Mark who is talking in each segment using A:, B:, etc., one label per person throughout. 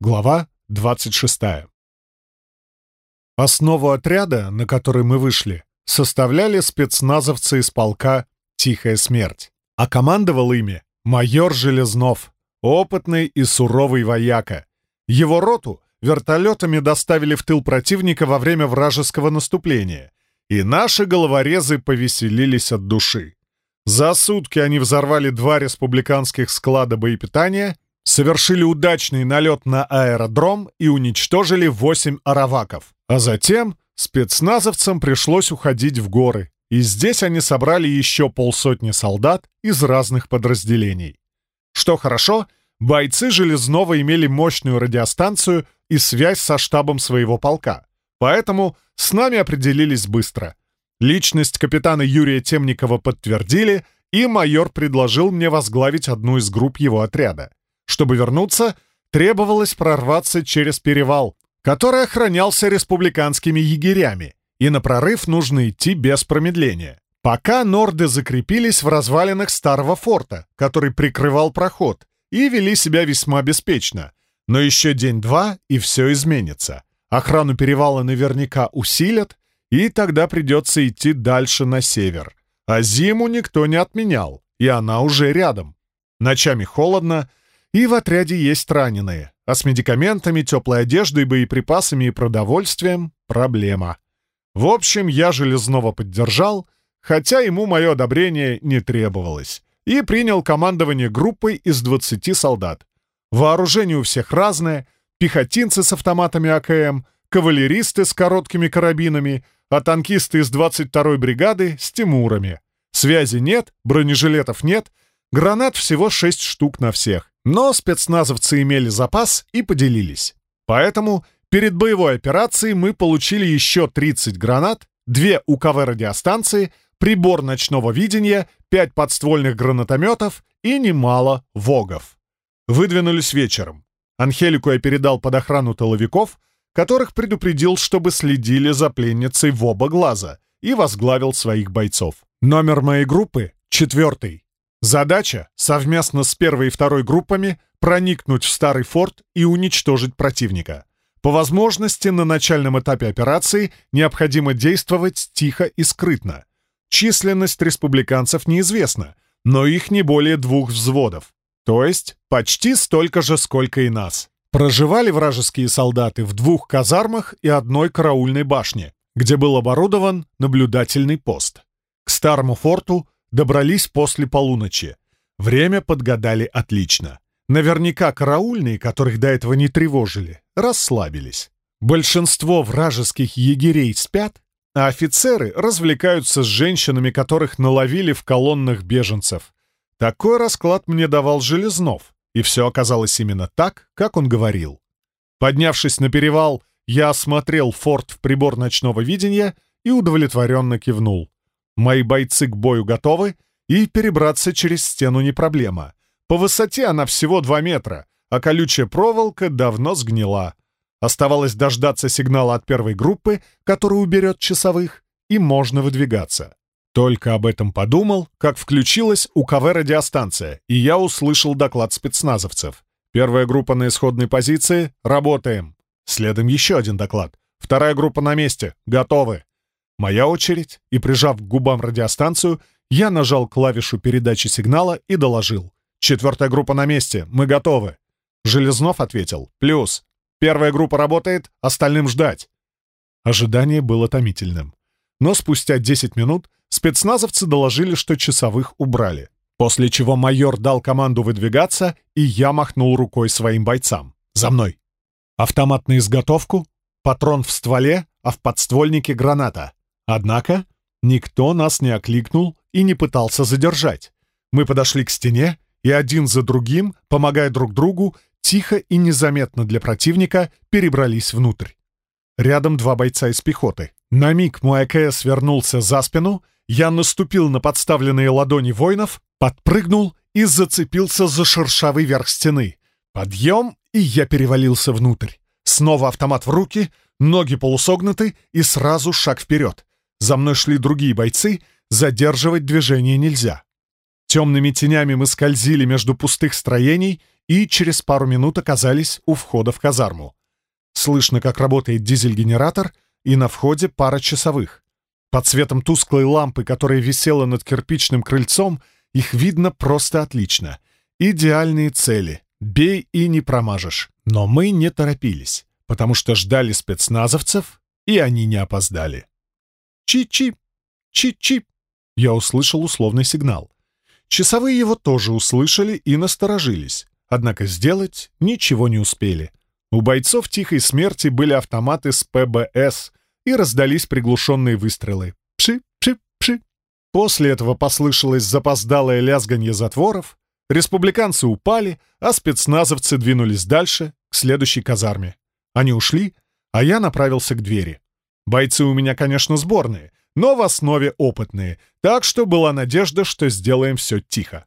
A: Глава 26. Основу отряда, на который мы вышли, составляли спецназовцы из полка «Тихая смерть», а командовал ими майор Железнов, опытный и суровый вояка. Его роту вертолетами доставили в тыл противника во время вражеского наступления, и наши головорезы повеселились от души. За сутки они взорвали два республиканских склада боепитания, совершили удачный налет на аэродром и уничтожили восемь араваков. А затем спецназовцам пришлось уходить в горы, и здесь они собрали еще полсотни солдат из разных подразделений. Что хорошо, бойцы Железнова имели мощную радиостанцию и связь со штабом своего полка, поэтому с нами определились быстро. Личность капитана Юрия Темникова подтвердили, и майор предложил мне возглавить одну из групп его отряда. Чтобы вернуться, требовалось прорваться через перевал, который охранялся республиканскими егерями, и на прорыв нужно идти без промедления. Пока норды закрепились в развалинах старого форта, который прикрывал проход, и вели себя весьма беспечно. Но еще день-два, и все изменится. Охрану перевала наверняка усилят, и тогда придется идти дальше на север. А зиму никто не отменял, и она уже рядом. Ночами холодно, и в отряде есть раненые, а с медикаментами, теплой одеждой, боеприпасами и продовольствием — проблема. В общем, я Железного поддержал, хотя ему мое одобрение не требовалось, и принял командование группой из 20 солдат. Вооружение у всех разное, пехотинцы с автоматами АКМ, кавалеристы с короткими карабинами, а танкисты из 22-й бригады с Тимурами. Связи нет, бронежилетов нет, гранат всего 6 штук на всех. Но спецназовцы имели запас и поделились. Поэтому перед боевой операцией мы получили еще 30 гранат, две УКВ радиостанции, прибор ночного видения, пять подствольных гранатометов и немало ВОГов. Выдвинулись вечером. Анхелику я передал под охрану тыловиков, которых предупредил, чтобы следили за пленницей в оба глаза, и возглавил своих бойцов. Номер моей группы — четвертый. Задача — совместно с первой и второй группами проникнуть в старый форт и уничтожить противника. По возможности, на начальном этапе операции необходимо действовать тихо и скрытно. Численность республиканцев неизвестна, но их не более двух взводов, то есть почти столько же, сколько и нас. Проживали вражеские солдаты в двух казармах и одной караульной башне, где был оборудован наблюдательный пост. К старому форту Добрались после полуночи. Время подгадали отлично. Наверняка караульные, которых до этого не тревожили, расслабились. Большинство вражеских егерей спят, а офицеры развлекаются с женщинами, которых наловили в колоннах беженцев. Такой расклад мне давал Железнов, и все оказалось именно так, как он говорил. Поднявшись на перевал, я осмотрел форт в прибор ночного видения и удовлетворенно кивнул. Мои бойцы к бою готовы, и перебраться через стену не проблема. По высоте она всего 2 метра, а колючая проволока давно сгнила. Оставалось дождаться сигнала от первой группы, которая уберет часовых, и можно выдвигаться. Только об этом подумал, как включилась УКВ-радиостанция, и я услышал доклад спецназовцев. Первая группа на исходной позиции — работаем. Следом еще один доклад. Вторая группа на месте. Готовы. Моя очередь, и, прижав к губам радиостанцию, я нажал клавишу передачи сигнала и доложил. «Четвертая группа на месте, мы готовы». Железнов ответил. «Плюс. Первая группа работает, остальным ждать». Ожидание было томительным. Но спустя 10 минут спецназовцы доложили, что часовых убрали. После чего майор дал команду выдвигаться, и я махнул рукой своим бойцам. «За мной!» Автомат на изготовку, патрон в стволе, а в подствольнике граната. Однако никто нас не окликнул и не пытался задержать. Мы подошли к стене и один за другим, помогая друг другу, тихо и незаметно для противника перебрались внутрь. Рядом два бойца из пехоты. На миг мой АКС вернулся за спину, я наступил на подставленные ладони воинов, подпрыгнул и зацепился за шершавый верх стены. Подъем, и я перевалился внутрь. Снова автомат в руки, ноги полусогнуты и сразу шаг вперед. За мной шли другие бойцы, задерживать движение нельзя. Темными тенями мы скользили между пустых строений и через пару минут оказались у входа в казарму. Слышно, как работает дизель-генератор, и на входе пара часовых. Под светом тусклой лампы, которая висела над кирпичным крыльцом, их видно просто отлично. Идеальные цели. Бей и не промажешь. Но мы не торопились, потому что ждали спецназовцев, и они не опоздали. Чи-чи! Чи-чи! Я услышал условный сигнал. Часовые его тоже услышали и насторожились, однако сделать ничего не успели. У бойцов «Тихой смерти» были автоматы с ПБС, и раздались приглушенные выстрелы. Пши-пши-пши. После этого послышалось запоздалое лязганье затворов, республиканцы упали, а спецназовцы двинулись дальше, к следующей казарме. Они ушли, а я направился к двери. Бойцы у меня, конечно, сборные, но в основе опытные, так что была надежда, что сделаем все тихо.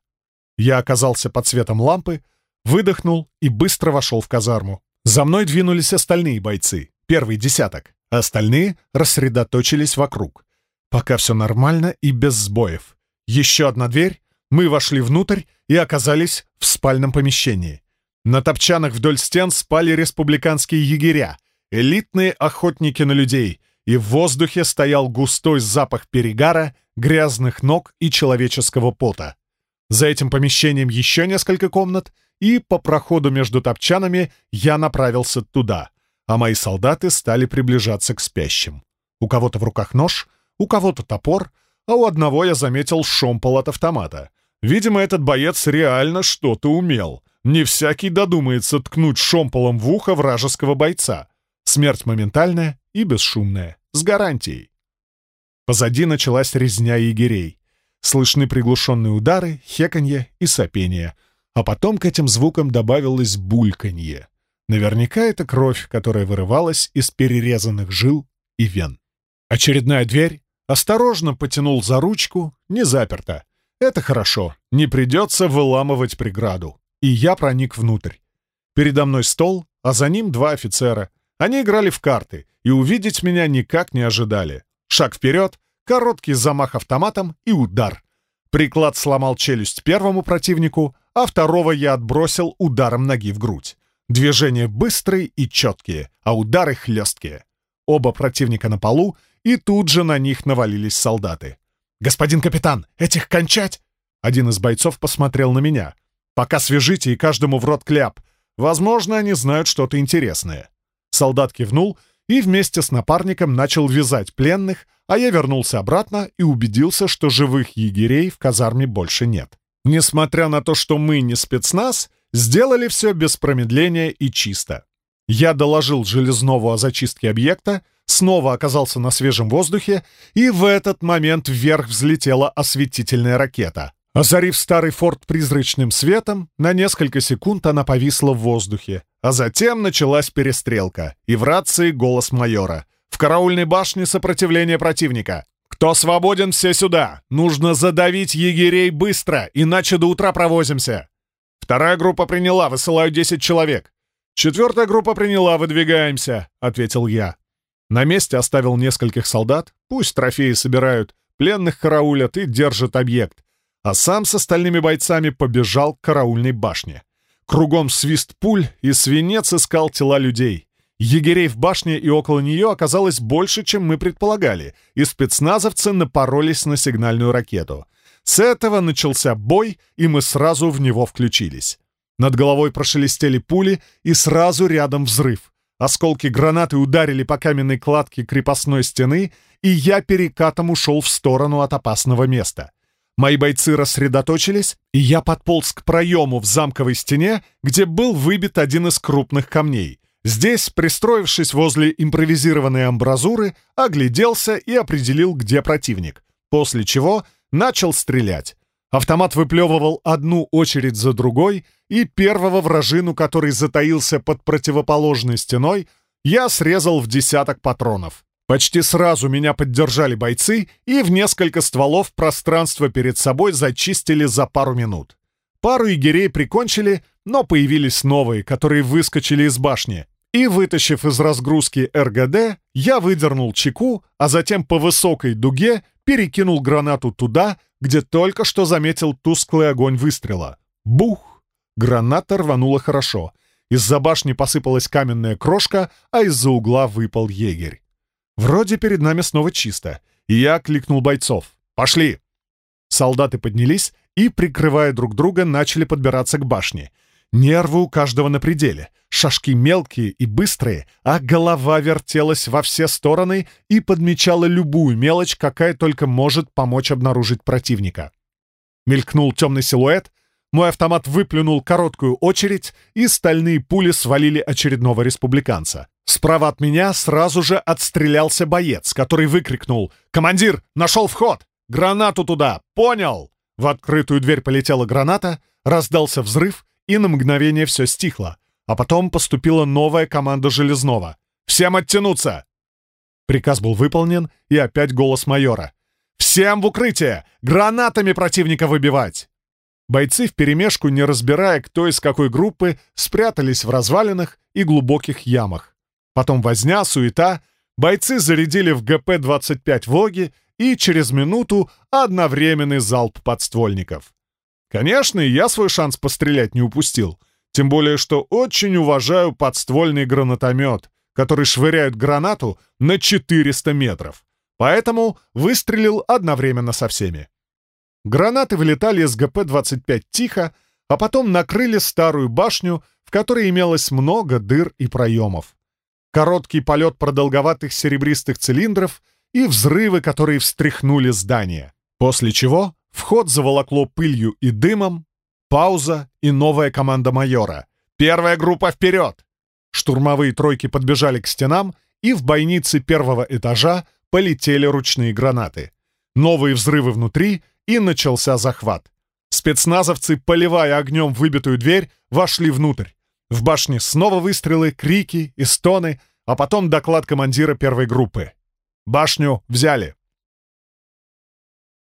A: Я оказался под светом лампы, выдохнул и быстро вошел в казарму. За мной двинулись остальные бойцы, первый десяток. Остальные рассредоточились вокруг. Пока все нормально и без сбоев. Еще одна дверь, мы вошли внутрь и оказались в спальном помещении. На топчанах вдоль стен спали республиканские егеря, элитные охотники на людей, и в воздухе стоял густой запах перегара, грязных ног и человеческого пота. За этим помещением еще несколько комнат, и по проходу между топчанами я направился туда — а мои солдаты стали приближаться к спящим. У кого-то в руках нож, у кого-то топор, а у одного я заметил шомпол от автомата. Видимо, этот боец реально что-то умел. Не всякий додумается ткнуть шомполом в ухо вражеского бойца. Смерть моментальная и бесшумная, с гарантией. Позади началась резня егерей. Слышны приглушенные удары, хеканье и сопение. А потом к этим звукам добавилось бульканье. Наверняка это кровь, которая вырывалась из перерезанных жил и вен. Очередная дверь. Осторожно потянул за ручку, не заперта. Это хорошо, не придется выламывать преграду. И я проник внутрь. Передо мной стол, а за ним два офицера. Они играли в карты и увидеть меня никак не ожидали. Шаг вперед, короткий замах автоматом и удар. Приклад сломал челюсть первому противнику, а второго я отбросил ударом ноги в грудь. Движения быстрые и четкие, а удары хлесткие. Оба противника на полу, и тут же на них навалились солдаты. «Господин капитан, этих кончать!» Один из бойцов посмотрел на меня. «Пока свяжите и каждому в рот кляп. Возможно, они знают что-то интересное». Солдат кивнул и вместе с напарником начал вязать пленных, а я вернулся обратно и убедился, что живых егерей в казарме больше нет. Несмотря на то, что мы не спецназ, Сделали все без промедления и чисто. Я доложил Железнову о зачистке объекта, снова оказался на свежем воздухе, и в этот момент вверх взлетела осветительная ракета. Озарив старый форт призрачным светом, на несколько секунд она повисла в воздухе, а затем началась перестрелка, и в рации голос майора. «В караульной башне сопротивление противника! Кто свободен, все сюда! Нужно задавить егерей быстро, иначе до утра провозимся!» «Вторая группа приняла, высылаю 10 человек». «Четвертая группа приняла, выдвигаемся», — ответил я. На месте оставил нескольких солдат, пусть трофеи собирают, пленных караулят и держат объект, а сам с остальными бойцами побежал к караульной башне. Кругом свист пуль, и свинец искал тела людей. Егерей в башне и около нее оказалось больше, чем мы предполагали, и спецназовцы напоролись на сигнальную ракету — с этого начался бой, и мы сразу в него включились. Над головой прошелестели пули, и сразу рядом взрыв. Осколки гранаты ударили по каменной кладке крепостной стены, и я перекатом ушел в сторону от опасного места. Мои бойцы рассредоточились, и я подполз к проему в замковой стене, где был выбит один из крупных камней. Здесь, пристроившись возле импровизированной амбразуры, огляделся и определил, где противник. После чего начал стрелять. Автомат выплевывал одну очередь за другой, и первого вражину, который затаился под противоположной стеной, я срезал в десяток патронов. Почти сразу меня поддержали бойцы, и в несколько стволов пространство перед собой зачистили за пару минут. Пару егерей прикончили, но появились новые, которые выскочили из башни. И, вытащив из разгрузки РГД, я выдернул чеку, а затем по высокой дуге перекинул гранату туда, где только что заметил тусклый огонь выстрела. Бух! Граната рванула хорошо. Из-за башни посыпалась каменная крошка, а из-за угла выпал егерь. Вроде перед нами снова чисто, и я кликнул бойцов. «Пошли!» Солдаты поднялись и, прикрывая друг друга, начали подбираться к башне. Нервы у каждого на пределе, шажки мелкие и быстрые, а голова вертелась во все стороны и подмечала любую мелочь, какая только может помочь обнаружить противника. Мелькнул темный силуэт, мой автомат выплюнул короткую очередь, и стальные пули свалили очередного республиканца. Справа от меня сразу же отстрелялся боец, который выкрикнул «Командир, нашел вход! Гранату туда! Понял!» В открытую дверь полетела граната, раздался взрыв, и на мгновение все стихло. А потом поступила новая команда Железного. «Всем оттянуться!» Приказ был выполнен, и опять голос майора. «Всем в укрытие! Гранатами противника выбивать!» Бойцы вперемешку, не разбирая, кто из какой группы, спрятались в развалинах и глубоких ямах. Потом возня, суета, бойцы зарядили в ГП-25 «Воги», и через минуту одновременный залп подствольников. Конечно, я свой шанс пострелять не упустил. Тем более, что очень уважаю подствольный гранатомет, который швыряет гранату на 400 метров. Поэтому выстрелил одновременно со всеми. Гранаты вылетали из ГП-25 тихо, а потом накрыли старую башню, в которой имелось много дыр и проемов. Короткий полет продолговатых серебристых цилиндров и взрывы, которые встряхнули здание. После чего Вход заволокло пылью и дымом. Пауза и новая команда майора. «Первая группа вперед!» Штурмовые тройки подбежали к стенам, и в бойнице первого этажа полетели ручные гранаты. Новые взрывы внутри, и начался захват. Спецназовцы, поливая огнем выбитую дверь, вошли внутрь. В башне снова выстрелы, крики и стоны, а потом доклад командира первой группы. Башню взяли.